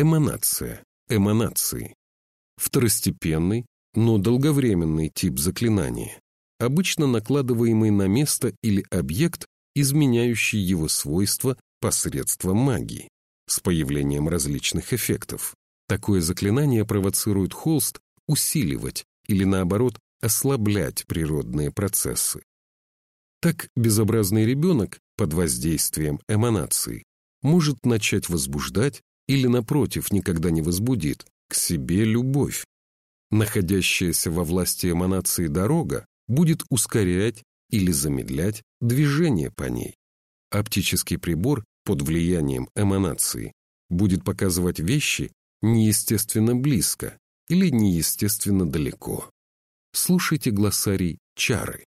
Эманация, эманации. Второстепенный, но долговременный тип заклинания, обычно накладываемый на место или объект, изменяющий его свойства посредством магии, с появлением различных эффектов. Такое заклинание провоцирует холст усиливать или, наоборот, ослаблять природные процессы. Так безобразный ребенок под воздействием эманации может начать возбуждать или, напротив, никогда не возбудит к себе любовь. Находящаяся во власти эманации дорога будет ускорять или замедлять движение по ней. Оптический прибор под влиянием эманации будет показывать вещи неестественно близко или неестественно далеко. Слушайте глоссарий «Чары».